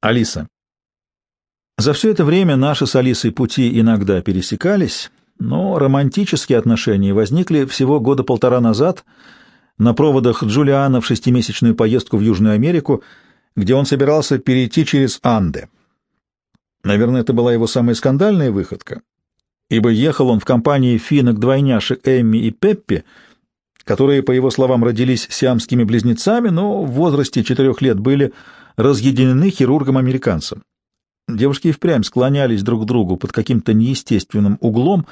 Алиса. За все это время наши с Алисой пути иногда пересекались, но романтические отношения возникли всего года полтора назад на проводах Джулиана в шестимесячную поездку в Южную Америку, где он собирался перейти через Анды. Наверное, это была его самая скандальная выходка, ибо ехал он в компании финок-двойняшек Эмми и Пеппи, которые, по его словам, родились сиамскими близнецами, но в возрасте четырех лет были разъединены хирургом-американцем. Девушки впрямь склонялись друг к другу под каким-то неестественным углом,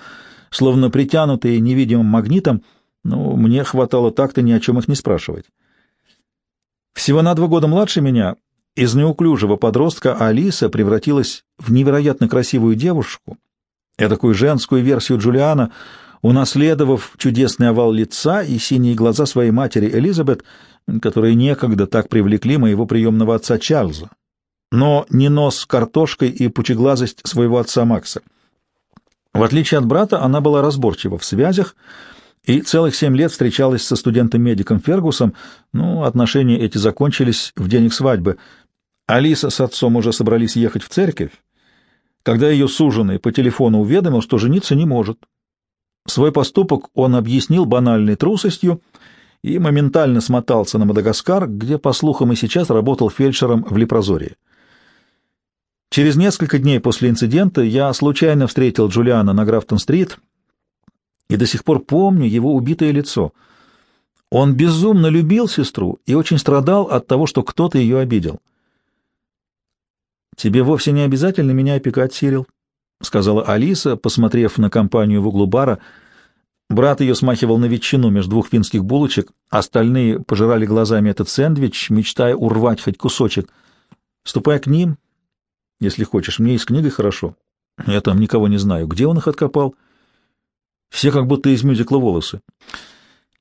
словно притянутые невидимым магнитом, но мне хватало так-то ни о чем их не спрашивать. Всего на два года младше меня из неуклюжего подростка Алиса превратилась в невероятно красивую девушку, такую женскую версию Джулиана, унаследовав чудесный овал лица и синие глаза своей матери Элизабет, которые некогда так привлекли моего приемного отца Чарльза, но не нос картошкой и пучеглазость своего отца Макса. В отличие от брата, она была разборчива в связях и целых семь лет встречалась со студентом-медиком Фергусом, но отношения эти закончились в день их свадьбы. Алиса с отцом уже собрались ехать в церковь, когда ее суженый по телефону уведомил, что жениться не может. Свой поступок он объяснил банальной трусостью и моментально смотался на Мадагаскар, где, по слухам, и сейчас работал фельдшером в Лепрозории. Через несколько дней после инцидента я случайно встретил Джулиана на Графтон-стрит и до сих пор помню его убитое лицо. Он безумно любил сестру и очень страдал от того, что кто-то ее обидел. «Тебе вовсе не обязательно меня опекать, Сирил», — сказала Алиса, посмотрев на компанию в углу бара. Брат ее смахивал на ветчину между двух финских булочек, остальные пожирали глазами этот сэндвич, мечтая урвать хоть кусочек. «Ступай к ним, если хочешь, мне и с книгой хорошо. Я там никого не знаю. Где он их откопал? Все как будто из мюзикла «Волосы».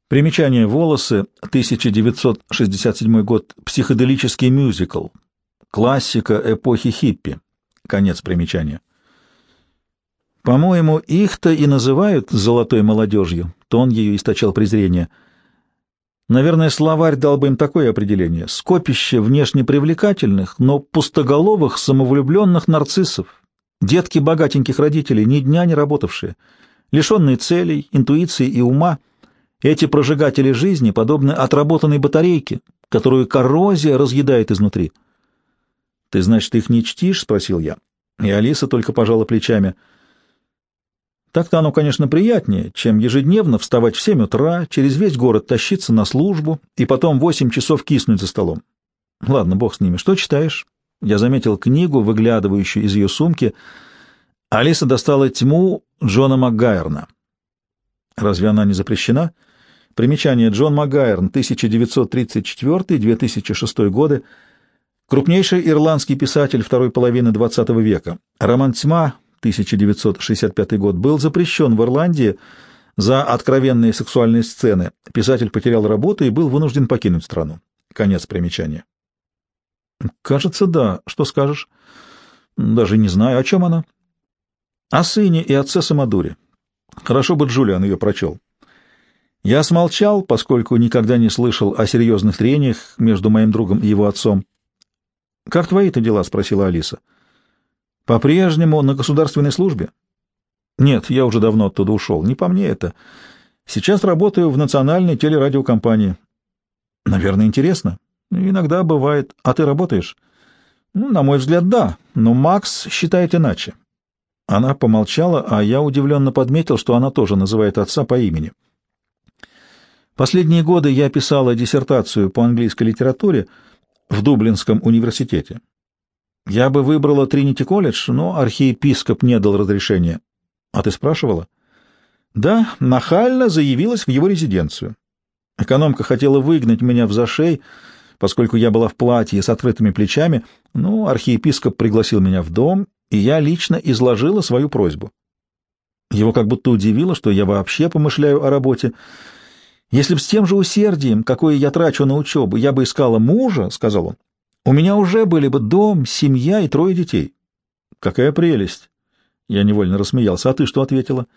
Примечание «Волосы», 1967 год, психоделический мюзикл, классика эпохи хиппи. Конец примечания. По-моему, их-то и называют «золотой молодежью», — тон ее источал презрение — Наверное, словарь дал бы им такое определение. Скопище внешне привлекательных, но пустоголовых, самовлюбленных нарциссов. Детки богатеньких родителей, ни дня не работавшие. Лишенные целей, интуиции и ума, эти прожигатели жизни подобны отработанной батарейке, которую коррозия разъедает изнутри. «Ты, значит, их не чтишь?» — спросил я. И Алиса только пожала плечами — так-то оно, конечно, приятнее, чем ежедневно вставать в семь утра, через весь город тащиться на службу и потом восемь часов киснуть за столом. Ладно, бог с ними. Что читаешь? Я заметил книгу, выглядывающую из ее сумки. Алиса достала тьму Джона Макгайрна. Разве она не запрещена? Примечание. Джон Макгайрн, 1934-2006 годы. Крупнейший ирландский писатель второй половины XX века. Роман «Тьма» 1965 год, был запрещен в Ирландии за откровенные сексуальные сцены. Писатель потерял работу и был вынужден покинуть страну. Конец примечания. Кажется, да. Что скажешь? Даже не знаю. О чем она? О сыне и отце Самодуре. Хорошо бы Джулиан ее прочел. Я смолчал, поскольку никогда не слышал о серьезных трениях между моим другом и его отцом. «Как твои-то дела?» — спросила Алиса. — по-прежнему на государственной службе? Нет, я уже давно оттуда ушел. Не по мне это. Сейчас работаю в национальной телерадиокомпании. Наверное, интересно. Иногда бывает. А ты работаешь? Ну, на мой взгляд, да. Но Макс считает иначе. Она помолчала, а я удивленно подметил, что она тоже называет отца по имени. Последние годы я писала диссертацию по английской литературе в Дублинском университете. Я бы выбрала Тринити колледж, но архиепископ не дал разрешения. А ты спрашивала? Да, нахально заявилась в его резиденцию. Экономка хотела выгнать меня в зашей, поскольку я была в платье с открытыми плечами, но архиепископ пригласил меня в дом, и я лично изложила свою просьбу. Его как будто удивило, что я вообще помышляю о работе. Если бы с тем же усердием, какое я трачу на учебу, я бы искала мужа, — сказал он, у меня уже были бы дом, семья и трое детей. Какая прелесть! Я невольно рассмеялся. А ты что ответила?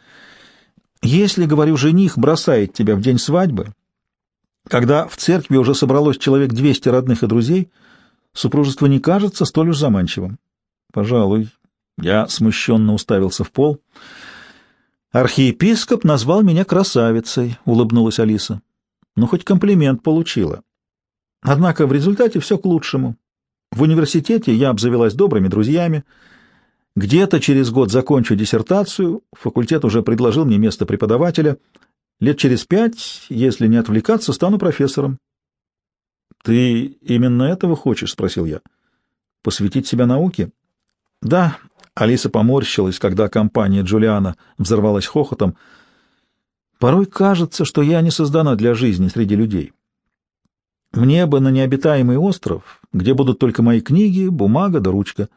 Если, говорю, жених бросает тебя в день свадьбы, когда в церкви уже собралось человек двести родных и друзей, супружество не кажется столь уж заманчивым. Пожалуй, я смущенно уставился в пол. Архиепископ назвал меня красавицей, улыбнулась Алиса. Ну, хоть комплимент получила. Однако в результате все к лучшему. В университете я обзавелась добрыми друзьями. Где-то через год закончу диссертацию, факультет уже предложил мне место преподавателя. Лет через пять, если не отвлекаться, стану профессором. — Ты именно этого хочешь? — спросил я. — Посвятить себя науке? — Да. Алиса поморщилась, когда компания Джулиана взорвалась хохотом. — Порой кажется, что я не создана для жизни среди людей. Мне бы на необитаемый остров, где будут только мои книги, бумага да ручка,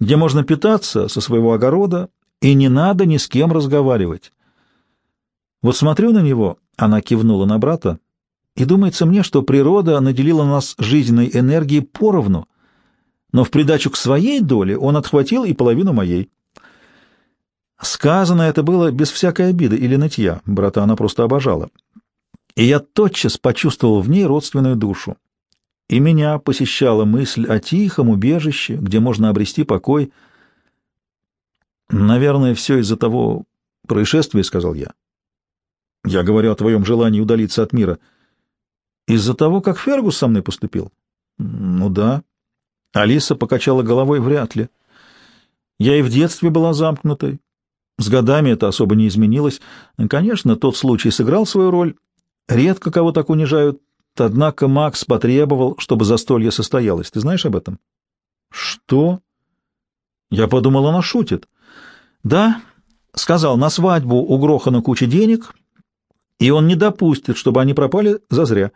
где можно питаться со своего огорода, и не надо ни с кем разговаривать. Вот смотрю на него, она кивнула на брата, и думается мне, что природа наделила нас жизненной энергией поровну, но в придачу к своей доле он отхватил и половину моей. Сказано это было без всякой обиды или нытья, брата она просто обожала и я тотчас почувствовал в ней родственную душу. И меня посещала мысль о тихом убежище, где можно обрести покой. «Наверное, все из-за того происшествия», — сказал я. «Я говорю о твоем желании удалиться от мира. Из-за того, как Фергус со мной поступил?» «Ну да». Алиса покачала головой вряд ли. «Я и в детстве была замкнутой. С годами это особо не изменилось. Конечно, тот случай сыграл свою роль, Редко кого так унижают, однако Макс потребовал, чтобы застолье состоялось. Ты знаешь об этом? Что? Я подумал, она шутит. Да, сказал, на свадьбу угрохана куча денег, и он не допустит, чтобы они пропали зазря.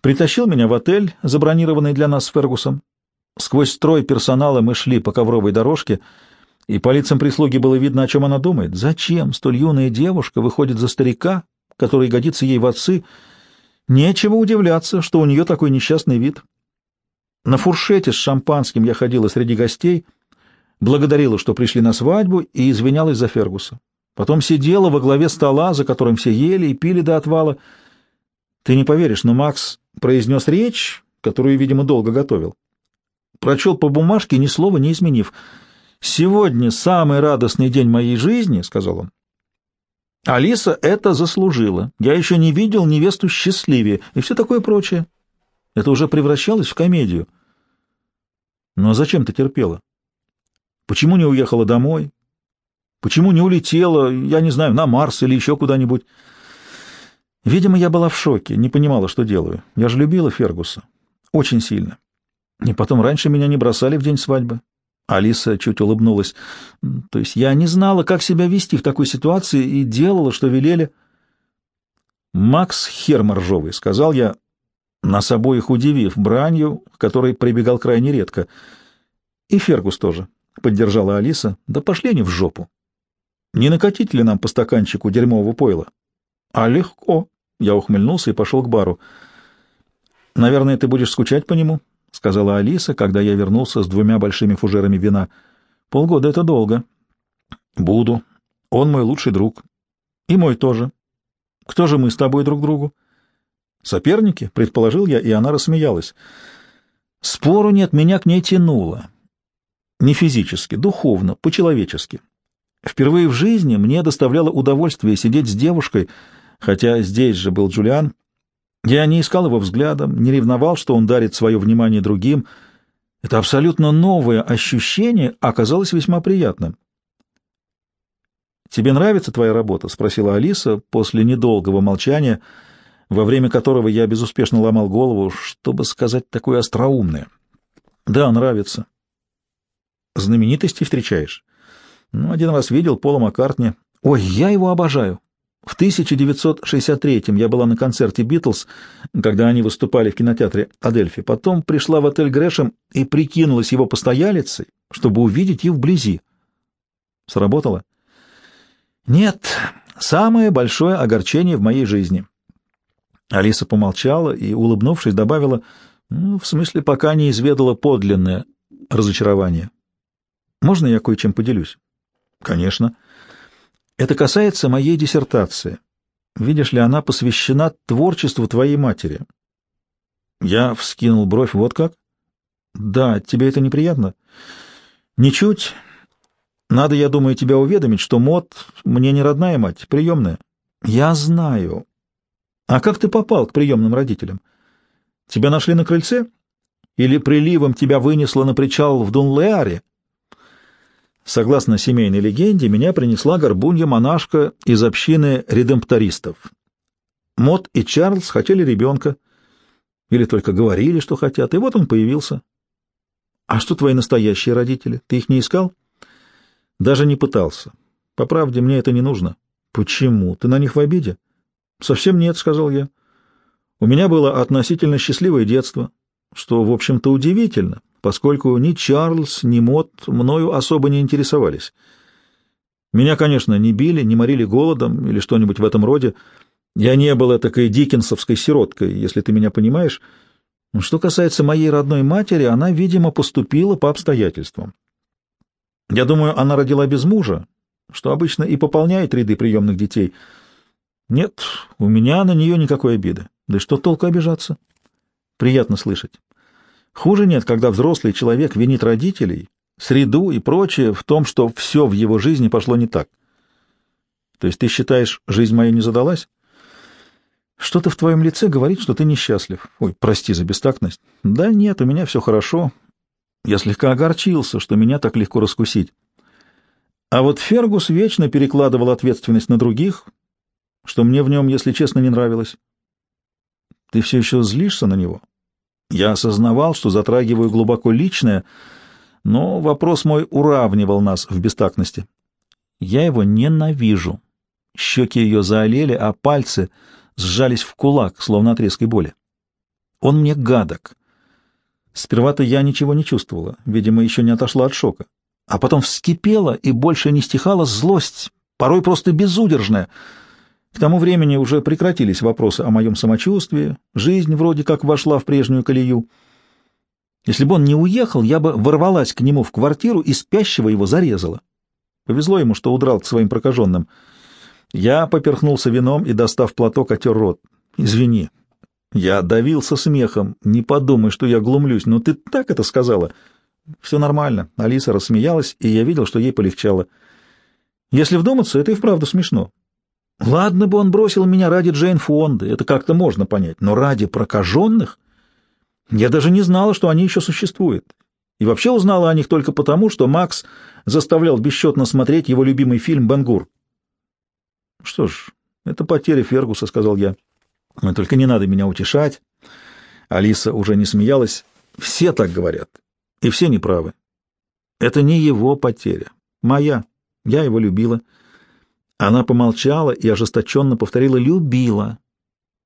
Притащил меня в отель, забронированный для нас с Фергусом. Сквозь строй персонала мы шли по ковровой дорожке, и по лицам прислуги было видно, о чем она думает. Зачем столь юная девушка выходит за старика, который годится ей в отцы, нечего удивляться, что у нее такой несчастный вид. На фуршете с шампанским я ходила среди гостей, благодарила, что пришли на свадьбу, и извинялась за Фергуса. Потом сидела во главе стола, за которым все ели и пили до отвала. Ты не поверишь, но Макс произнес речь, которую, видимо, долго готовил. Прочел по бумажке, ни слова не изменив. «Сегодня самый радостный день моей жизни», — сказал он. Алиса это заслужила. Я еще не видел невесту счастливее и все такое прочее. Это уже превращалось в комедию. Но зачем ты терпела? Почему не уехала домой? Почему не улетела, я не знаю, на Марс или еще куда-нибудь? Видимо, я была в шоке, не понимала, что делаю. Я же любила Фергуса. Очень сильно. И потом раньше меня не бросали в день свадьбы. Алиса чуть улыбнулась. То есть я не знала, как себя вести в такой ситуации и делала, что велели. Макс Херморжовый, сказал я, нас обоих удивив бранью, к которой прибегал крайне редко. И Фергус тоже, поддержала Алиса. Да пошли они в жопу. Не накатить ли нам по стаканчику дерьмового пойла? А легко. Я ухмыльнулся и пошел к бару. Наверное, ты будешь скучать по нему? — сказала Алиса, когда я вернулся с двумя большими фужерами вина. — Полгода — это долго. — Буду. Он мой лучший друг. И мой тоже. Кто же мы с тобой друг другу? — Соперники, — предположил я, и она рассмеялась. Спору нет, меня к ней тянуло. Не физически, духовно, по-человечески. Впервые в жизни мне доставляло удовольствие сидеть с девушкой, хотя здесь же был Джулиан, я не искал его взглядом, не ревновал, что он дарит свое внимание другим. Это абсолютно новое ощущение оказалось весьма приятным. «Тебе нравится твоя работа?» — спросила Алиса после недолгого молчания, во время которого я безуспешно ломал голову, чтобы сказать такое остроумное. «Да, нравится». «Знаменитости встречаешь?» «Ну, один раз видел Пола Маккартни. Ой, я его обожаю. В 1963-м я была на концерте «Битлз», когда они выступали в кинотеатре «Адельфи». Потом пришла в отель Грэшем и прикинулась его постоялицей, чтобы увидеть их вблизи. Сработало? Нет, самое большое огорчение в моей жизни. Алиса помолчала и, улыбнувшись, добавила, ну, в смысле, пока не изведала подлинное разочарование. Можно я кое-чем поделюсь? Конечно. Это касается моей диссертации. Видишь ли, она посвящена творчеству твоей матери. Я вскинул бровь, вот как? Да, тебе это неприятно? Ничуть. Надо, я думаю, тебя уведомить, что Мот мне не родная мать, приемная. Я знаю. А как ты попал к приемным родителям? Тебя нашли на крыльце? Или приливом тебя вынесло на причал в Дунлеаре? Согласно семейной легенде, меня принесла горбунья-монашка из общины редемптористов. Мот и Чарльз хотели ребенка. Или только говорили, что хотят, и вот он появился. А что твои настоящие родители? Ты их не искал? Даже не пытался. По правде, мне это не нужно. Почему? Ты на них в обиде? Совсем нет, сказал я. У меня было относительно счастливое детство, что, в общем-то, удивительно, поскольку ни Чарльз, ни Мот мною особо не интересовались. Меня, конечно, не били, не морили голодом или что-нибудь в этом роде, я не был такой диккенсовской сироткой, если ты меня понимаешь. Что касается моей родной матери, она, видимо, поступила по обстоятельствам. Я думаю, она родила без мужа, что обычно и пополняет ряды приемных детей. Нет, у меня на нее никакой обиды. Да и что толку обижаться? Приятно слышать. Хуже нет, когда взрослый человек винит родителей, среду и прочее в том, что все в его жизни пошло не так. То есть ты считаешь, жизнь моя не задалась? Что-то в твоем лице говорит, что ты несчастлив. Ой, прости за бестактность. Да нет, у меня все хорошо. Я слегка огорчился, что меня так легко раскусить. А вот Фергус вечно перекладывал ответственность на других, что мне в нем, если честно, не нравилось. Ты все еще злишься на него? Я осознавал, что затрагиваю глубоко личное, но вопрос мой уравнивал нас в бестактности. Я его ненавижу. Щеки ее заолели, а пальцы сжались в кулак, словно от резкой боли. Он мне гадок. Сперва-то я ничего не чувствовала, видимо, еще не отошла от шока. А потом вскипела и больше не стихала злость, порой просто безудержная. К тому времени уже прекратились вопросы о моем самочувствии, жизнь вроде как вошла в прежнюю колею. Если бы он не уехал, я бы ворвалась к нему в квартиру и спящего его зарезала. Повезло ему, что удрал к своим прокаженным — я поперхнулся вином и, достав платок, отер рот. «Извини». Я давился смехом. «Не подумай, что я глумлюсь, но ты так это сказала». «Все нормально». Алиса рассмеялась, и я видел, что ей полегчало. «Если вдуматься, это и вправду смешно. Ладно бы он бросил меня ради Джейн Фонда, это как-то можно понять, но ради прокаженных? Я даже не знала, что они еще существуют. И вообще узнала о них только потому, что Макс заставлял бесчетно смотреть его любимый фильм «Бенгур». Что ж, это потеря Фергуса, — сказал я. Только не надо меня утешать. Алиса уже не смеялась. Все так говорят, и все неправы. Это не его потеря, моя. Я его любила. Она помолчала и ожесточенно повторила «любила».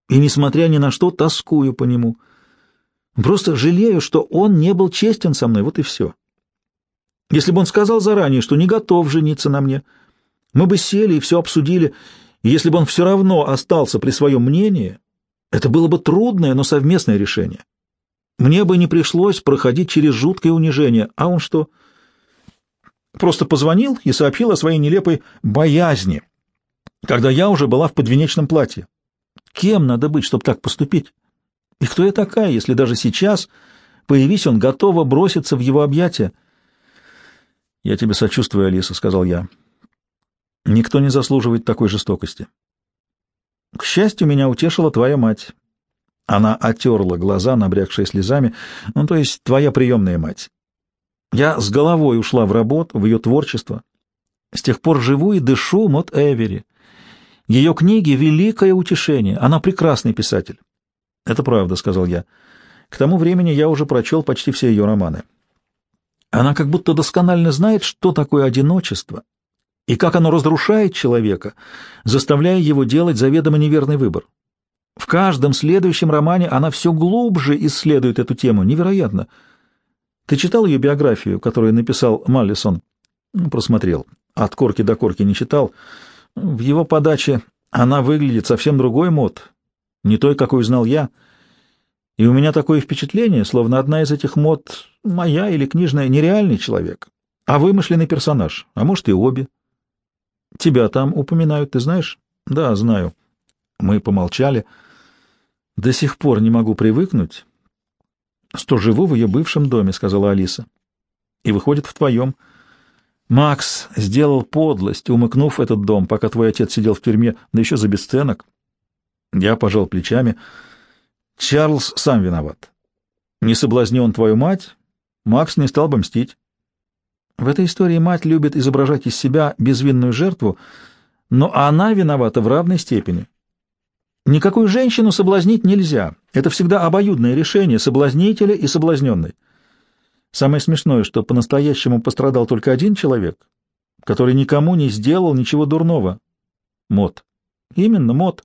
И, несмотря ни на что, тоскую по нему. Просто жалею, что он не был честен со мной, вот и все. Если бы он сказал заранее, что не готов жениться на мне, — мы бы сели и все обсудили, и если бы он все равно остался при своем мнении, это было бы трудное, но совместное решение. Мне бы не пришлось проходить через жуткое унижение, а он что? Просто позвонил и сообщил о своей нелепой боязни, когда я уже была в подвенечном платье. Кем надо быть, чтобы так поступить? И кто я такая, если даже сейчас, появись он, готова броситься в его объятия? — Я тебе сочувствую, Алиса, — сказал я. Никто не заслуживает такой жестокости. К счастью, меня утешила твоя мать. Она отерла глаза, набрякшие слезами, ну, то есть твоя приемная мать. Я с головой ушла в работу, в ее творчество. С тех пор живу и дышу Мот Эвери. Ее книги — великое утешение, она прекрасный писатель. — Это правда, — сказал я. К тому времени я уже прочел почти все ее романы. Она как будто досконально знает, что такое одиночество, и как оно разрушает человека, заставляя его делать заведомо неверный выбор. В каждом следующем романе она все глубже исследует эту тему. Невероятно. Ты читал ее биографию, которую написал Маллисон? Ну, просмотрел. От корки до корки не читал. В его подаче она выглядит совсем другой мод, не той, какой знал я. И у меня такое впечатление, словно одна из этих мод, моя или книжная, нереальный человек, а вымышленный персонаж, а может и обе. Тебя там упоминают, ты знаешь? Да, знаю. Мы помолчали. До сих пор не могу привыкнуть, что живу в ее бывшем доме, — сказала Алиса. И выходит в твоем. Макс сделал подлость, умыкнув этот дом, пока твой отец сидел в тюрьме, да еще за бесценок. Я пожал плечами. Чарльз сам виноват. Не соблазнил он твою мать, Макс не стал бы мстить. В этой истории мать любит изображать из себя безвинную жертву, но она виновата в равной степени. Никакую женщину соблазнить нельзя. Это всегда обоюдное решение соблазнителя и соблазненной. Самое смешное, что по-настоящему пострадал только один человек, который никому не сделал ничего дурного. Мот. Именно Мот.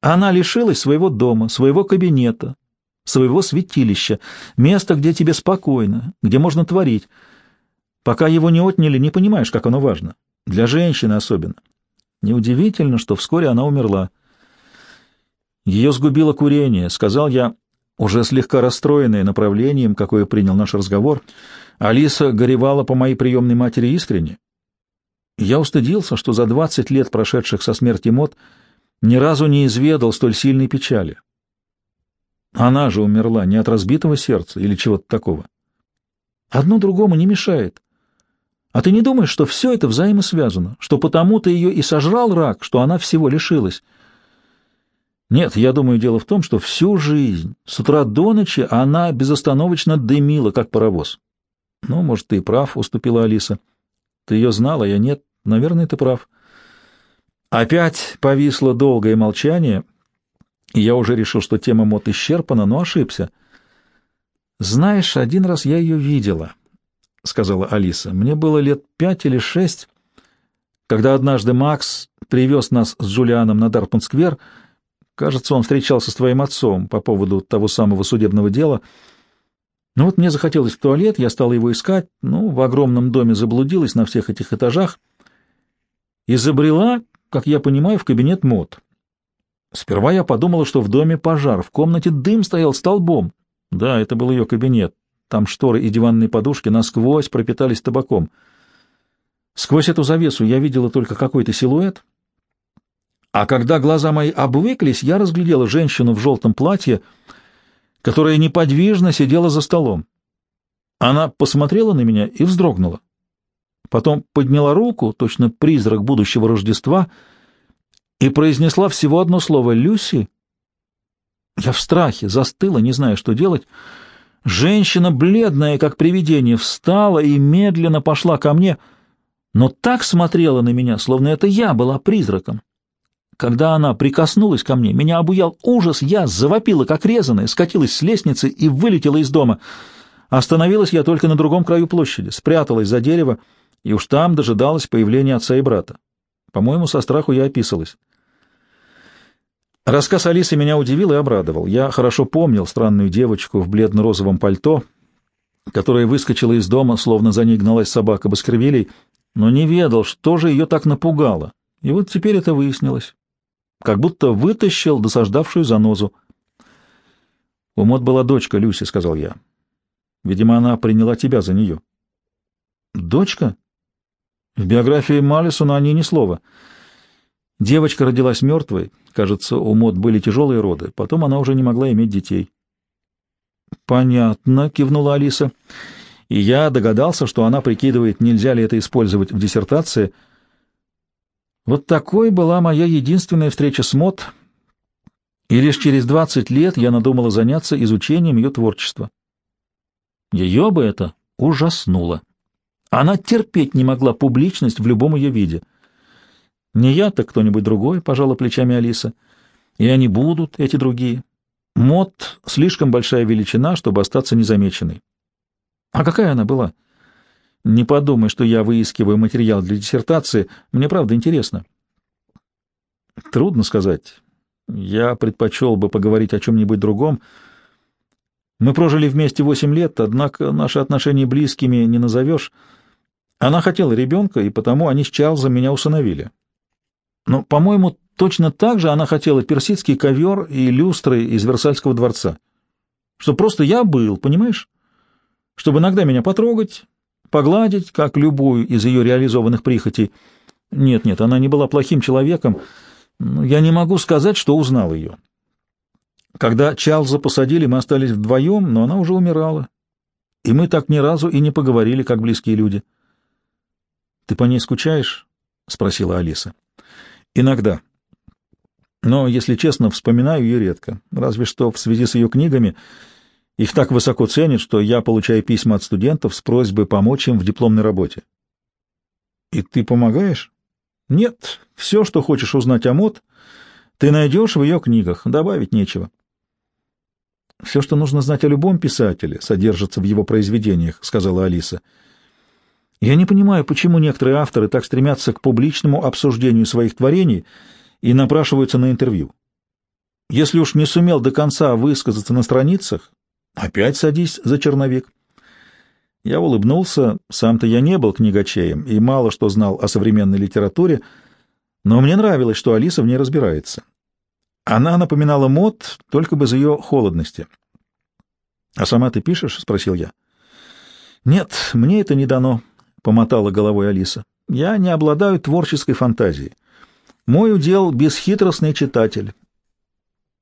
Она лишилась своего дома, своего кабинета, своего святилища, места, где тебе спокойно, где можно творить. Пока его не отняли, не понимаешь, как оно важно. Для женщины особенно. Неудивительно, что вскоре она умерла. Ее сгубило курение, сказал я, уже слегка расстроенный направлением, какое принял наш разговор. Алиса горевала по моей приемной матери искренне. Я устыдился, что за двадцать лет, прошедших со смерти Мот, ни разу не изведал столь сильной печали. Она же умерла не от разбитого сердца или чего-то такого. Одно другому не мешает. А ты не думаешь, что все это взаимосвязано, что потому-то ее и сожрал рак, что она всего лишилась? Нет, я думаю, дело в том, что всю жизнь, с утра до ночи, она безостановочно дымила, как паровоз. Ну, может, ты и прав, — уступила Алиса. Ты ее знала, я нет. Наверное, ты прав. Опять повисло долгое молчание, и я уже решил, что тема мод исчерпана, но ошибся. Знаешь, один раз я ее видела, — сказала Алиса. Мне было лет пять или шесть, когда однажды Макс привез нас с Джулианом на Дарпунт-сквер. Кажется, он встречался с твоим отцом по поводу того самого судебного дела. Ну вот мне захотелось в туалет, я стала его искать, ну, в огромном доме заблудилась на всех этих этажах и забрела как я понимаю, в кабинет мод. Сперва я подумала, что в доме пожар, в комнате дым стоял столбом. Да, это был ее кабинет. Там шторы и диванные подушки насквозь пропитались табаком. Сквозь эту завесу я видела только какой-то силуэт, а когда глаза мои обвыклись, я разглядела женщину в желтом платье, которая неподвижно сидела за столом. Она посмотрела на меня и вздрогнула. Потом подняла руку, точно призрак будущего Рождества, и произнесла всего одно слово «Люси». Я в страхе застыла, не зная, что делать. Женщина, бледная, как привидение, встала и медленно пошла ко мне, но так смотрела на меня, словно это я была призраком. Когда она прикоснулась ко мне, меня обуял ужас, я завопила, как резаная, скатилась с лестницы и вылетела из дома. Остановилась я только на другом краю площади, спряталась за дерево, и уж там дожидалась появления отца и брата. По-моему, со страху я описалась. Рассказ Алисы меня удивил и обрадовал. Я хорошо помнил странную девочку в бледно-розовом пальто, которая выскочила из дома, словно за ней гналась собака Баскервилей, но не ведал, что же ее так напугало. И вот теперь это выяснилось. Как будто вытащил досаждавшую занозу. «У Мот была дочка, Люси», — сказал я. «Видимо, она приняла тебя за нее». «Дочка?» В биографии Маллисона о ней ни слова. Девочка родилась мертвой, кажется, у Мод были тяжелые роды, потом она уже не могла иметь детей. «Понятно», — кивнула Алиса, и я догадался, что она прикидывает, нельзя ли это использовать в диссертации. Вот такой была моя единственная встреча с Мод, и лишь через двадцать лет я надумала заняться изучением ее творчества. Ее бы это ужаснуло. Она терпеть не могла публичность в любом ее виде. «Не я, так кто-нибудь другой», — пожала плечами Алиса. «И они будут, эти другие. Мод — слишком большая величина, чтобы остаться незамеченной». «А какая она была?» «Не подумай, что я выискиваю материал для диссертации. Мне правда интересно». «Трудно сказать. Я предпочел бы поговорить о чем-нибудь другом». Мы прожили вместе восемь лет, однако наши отношения близкими не назовешь. Она хотела ребенка, и потому они с Чарльзом меня усыновили. Но, по-моему, точно так же она хотела персидский ковер и люстры из Версальского дворца. Что просто я был, понимаешь? Чтобы иногда меня потрогать, погладить, как любую из ее реализованных прихотей. Нет-нет, она не была плохим человеком, но я не могу сказать, что узнал ее. Когда Чарльза посадили, мы остались вдвоем, но она уже умирала. И мы так ни разу и не поговорили, как близкие люди. — Ты по ней скучаешь? — спросила Алиса. — Иногда. Но, если честно, вспоминаю ее редко, разве что в связи с ее книгами. Их так высоко ценят, что я получаю письма от студентов с просьбой помочь им в дипломной работе. — И ты помогаешь? — Нет. Все, что хочешь узнать о мод, ты найдешь в ее книгах. Добавить нечего. — Все, что нужно знать о любом писателе, содержится в его произведениях, — сказала Алиса. — Я не понимаю, почему некоторые авторы так стремятся к публичному обсуждению своих творений и напрашиваются на интервью. Если уж не сумел до конца высказаться на страницах, опять садись за черновик. Я улыбнулся, сам-то я не был книгачеем и мало что знал о современной литературе, но мне нравилось, что Алиса в ней разбирается. Она напоминала мод, только без ее холодности. — А сама ты пишешь? — спросил я. — Нет, мне это не дано, — помотала головой Алиса. — Я не обладаю творческой фантазией. Мой удел — бесхитростный читатель.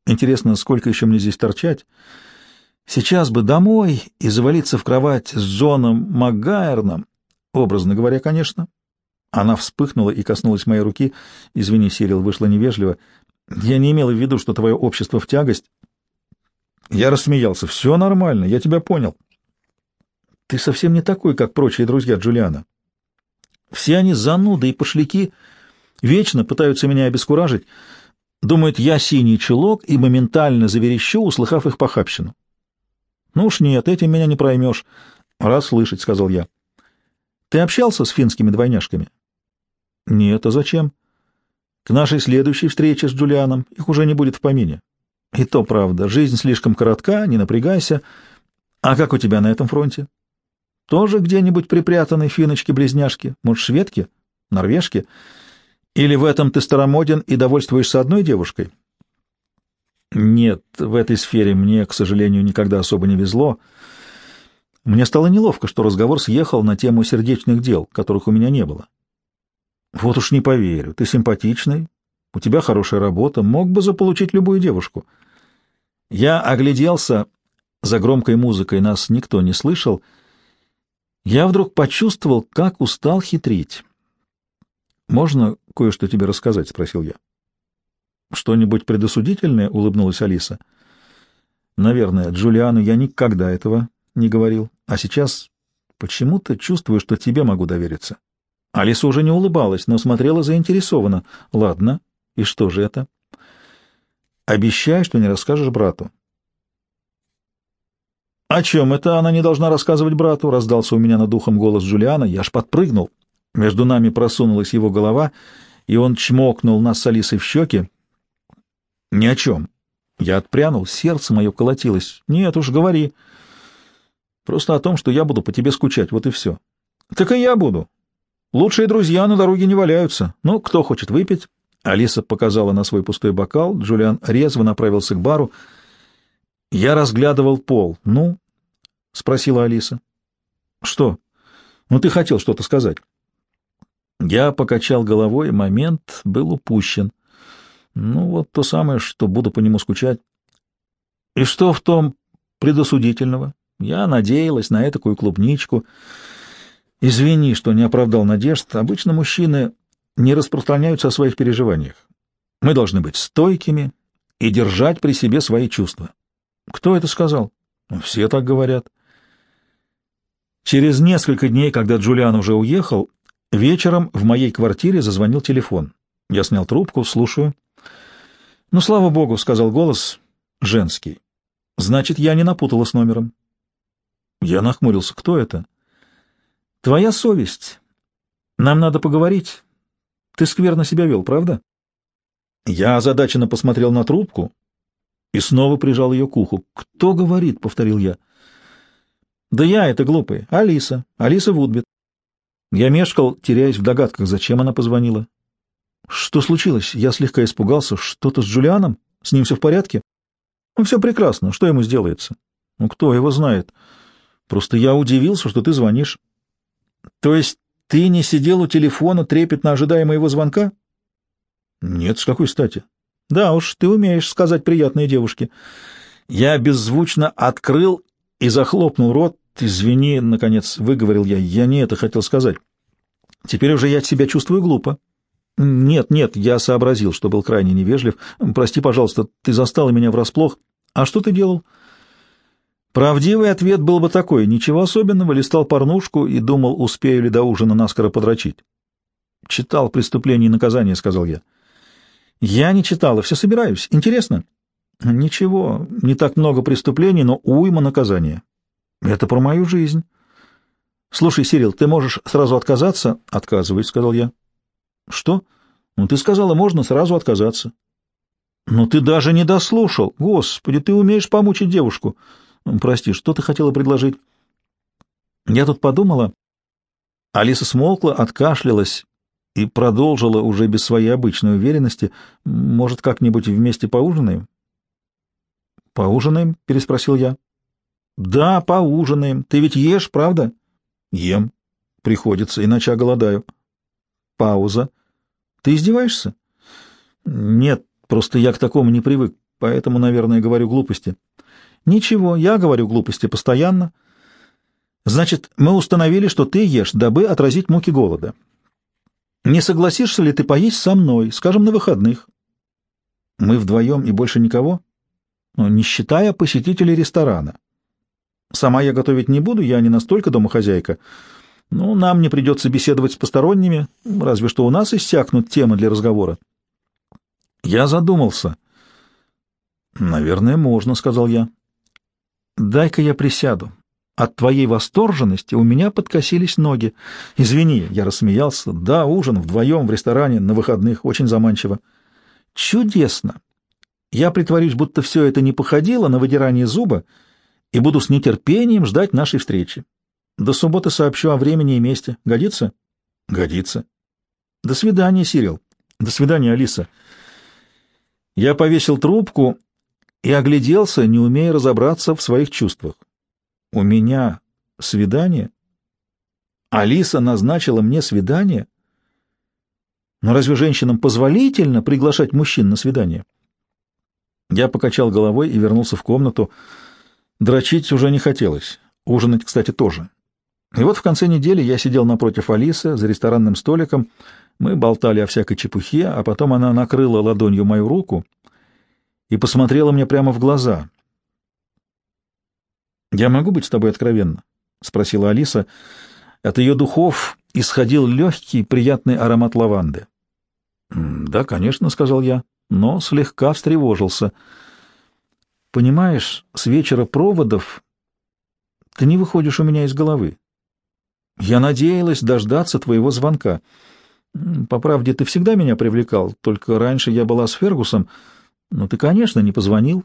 Интересно, сколько еще мне здесь торчать? Сейчас бы домой и завалиться в кровать с Джоном Макгайерном. Образно говоря, конечно. Она вспыхнула и коснулась моей руки. Извини, Сирил, вышло невежливо. Я не имела в виду, что твое общество в тягость. Я рассмеялся. Все нормально, я тебя понял. Ты совсем не такой, как прочие друзья Джулиана. Все они зануды и пошляки, вечно пытаются меня обескуражить. Думают, я синий чулок и моментально заверещу, услыхав их похабщину. Ну уж нет, этим меня не проймешь. Раз слышать, — сказал я. Ты общался с финскими двойняшками? Нет, а зачем? — к нашей следующей встрече с Джулианом их уже не будет в помине. И то правда, жизнь слишком коротка, не напрягайся. А как у тебя на этом фронте? Тоже где-нибудь припрятаны финочки-близняшки? Может, шведки? Норвежки? Или в этом ты старомоден и довольствуешься одной девушкой? Нет, в этой сфере мне, к сожалению, никогда особо не везло. Мне стало неловко, что разговор съехал на тему сердечных дел, которых у меня не было. Вот уж не поверю. Ты симпатичный, у тебя хорошая работа, мог бы заполучить любую девушку. Я огляделся, за громкой музыкой нас никто не слышал. Я вдруг почувствовал, как устал хитрить. «Можно кое-что тебе рассказать?» — спросил я. «Что-нибудь предосудительное?» — улыбнулась Алиса. «Наверное, Джулиану я никогда этого не говорил. А сейчас почему-то чувствую, что тебе могу довериться». Алиса уже не улыбалась, но смотрела заинтересованно. «Ладно, и что же это?» «Обещай, что не расскажешь брату». «О чем это она не должна рассказывать брату?» — раздался у меня над ухом голос Джулиана. Я аж подпрыгнул. Между нами просунулась его голова, и он чмокнул нас с Алисой в щеки. «Ни о чем». Я отпрянул, сердце мое колотилось. «Нет уж, говори. Просто о том, что я буду по тебе скучать, вот и все». «Так и я буду. Лучшие друзья на дороге не валяются. Ну, кто хочет выпить? Алиса показала на свой пустой бокал. Джулиан резво направился к бару. Я разглядывал пол. Ну? — спросила Алиса. — Что? Ну, ты хотел что-то сказать. Я покачал головой, момент был упущен. Ну, вот то самое, что буду по нему скучать. И что в том предосудительного? Я надеялась на этакую клубничку. Извини, что не оправдал надежд. Обычно мужчины не распространяются о своих переживаниях. Мы должны быть стойкими и держать при себе свои чувства. Кто это сказал? Все так говорят. Через несколько дней, когда Джулиан уже уехал, вечером в моей квартире зазвонил телефон. Я снял трубку, слушаю. «Ну, слава богу», — сказал голос, женский. «Значит, я не напутала с номером». Я нахмурился. «Кто это?» Твоя совесть. Нам надо поговорить. Ты скверно себя вел, правда? Я озадаченно посмотрел на трубку и снова прижал ее к уху. «Кто говорит?» — повторил я. «Да я, это глупый. Алиса. Алиса Вудбит». Я мешкал, теряясь в догадках, зачем она позвонила. «Что случилось?» Я слегка испугался. «Что-то с Джулианом? С ним все в порядке?» «Ну, все прекрасно. Что ему сделается?» «Ну, кто его знает? Просто я удивился, что ты звонишь». То есть ты не сидел у телефона, трепетно ожидая моего звонка? Нет, с какой стати? Да уж, ты умеешь сказать приятные девушки. Я беззвучно открыл и захлопнул рот. Извини, наконец, выговорил я. Я не это хотел сказать. Теперь уже я себя чувствую глупо. Нет, нет, я сообразил, что был крайне невежлив. Прости, пожалуйста, ты застала меня врасплох. А что ты делал? Правдивый ответ был бы такой. Ничего особенного, листал порнушку и думал, успею ли до ужина наскоро подрочить. Читал «Преступление и наказание», — сказал я. Я не читала, все собираюсь. Интересно? Ничего, не так много преступлений, но уйма наказания. Это про мою жизнь. Слушай, Сирил, ты можешь сразу отказаться? Отказываюсь, сказал я. Что? Ну, ты сказала, можно сразу отказаться. Ну, ты даже не дослушал. Господи, ты умеешь помучить девушку. Прости, что ты хотела предложить? Я тут подумала. Алиса смолкла, откашлялась и продолжила уже без своей обычной уверенности. Может, как-нибудь вместе поужинаем? Поужинаем? переспросил я. Да, поужинаем. Ты ведь ешь, правда? Ем. Приходится, иначе оголодаю. Пауза. Ты издеваешься? Нет, просто я к такому не привык, поэтому, наверное, говорю глупости. Ничего, я говорю глупости постоянно. Значит, мы установили, что ты ешь, дабы отразить муки голода. Не согласишься ли ты поесть со мной, скажем, на выходных? Мы вдвоем и больше никого? Ну, не считая посетителей ресторана. Сама я готовить не буду, я не настолько домохозяйка. Ну, нам не придется беседовать с посторонними, разве что у нас иссякнут темы для разговора. Я задумался. «Наверное, можно», — сказал я. «Дай-ка я присяду. От твоей восторженности у меня подкосились ноги. Извини, я рассмеялся. Да, ужин вдвоем в ресторане на выходных очень заманчиво. Чудесно. Я притворюсь, будто все это не походило на выдирание зуба и буду с нетерпением ждать нашей встречи. До субботы сообщу о времени и месте. Годится? Годится. До свидания, Сирил. До свидания, Алиса. Я повесил трубку и огляделся, не умея разобраться в своих чувствах. У меня свидание? Алиса назначила мне свидание? Но разве женщинам позволительно приглашать мужчин на свидание? Я покачал головой и вернулся в комнату. Дрочить уже не хотелось. Ужинать, кстати, тоже. И вот в конце недели я сидел напротив Алисы за ресторанным столиком. Мы болтали о всякой чепухе, а потом она накрыла ладонью мою руку и посмотрела мне прямо в глаза. «Я могу быть с тобой откровенна?» — спросила Алиса. От ее духов исходил легкий, приятный аромат лаванды. «Да, конечно», — сказал я, но слегка встревожился. «Понимаешь, с вечера проводов ты не выходишь у меня из головы. Я надеялась дождаться твоего звонка. По правде, ты всегда меня привлекал, только раньше я была с Фергусом, но ты, конечно, не позвонил».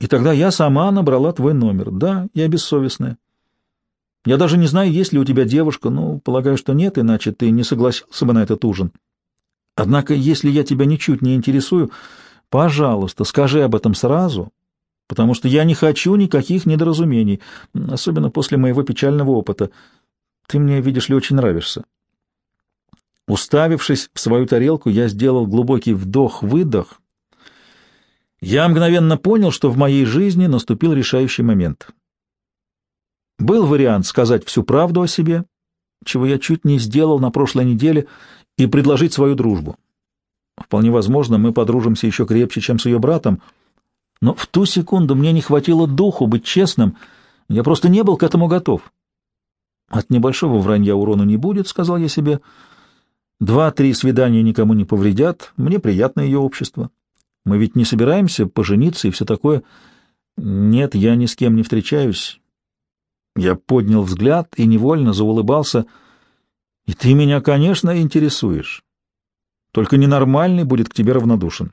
И тогда я сама набрала твой номер. Да, я бессовестная. Я даже не знаю, есть ли у тебя девушка, ну, полагаю, что нет, иначе ты не согласился бы на этот ужин. Однако, если я тебя ничуть не интересую, пожалуйста, скажи об этом сразу, потому что я не хочу никаких недоразумений, особенно после моего печального опыта. Ты мне, видишь ли, очень нравишься. Уставившись в свою тарелку, я сделал глубокий вдох-выдох я мгновенно понял, что в моей жизни наступил решающий момент. Был вариант сказать всю правду о себе, чего я чуть не сделал на прошлой неделе, и предложить свою дружбу. Вполне возможно, мы подружимся еще крепче, чем с ее братом, но в ту секунду мне не хватило духу быть честным, я просто не был к этому готов. От небольшого вранья урону не будет, — сказал я себе. Два-три свидания никому не повредят, мне приятно ее общество. Мы ведь не собираемся пожениться и все такое. Нет, я ни с кем не встречаюсь. Я поднял взгляд и невольно заулыбался. И ты меня, конечно, интересуешь. Только ненормальный будет к тебе равнодушен.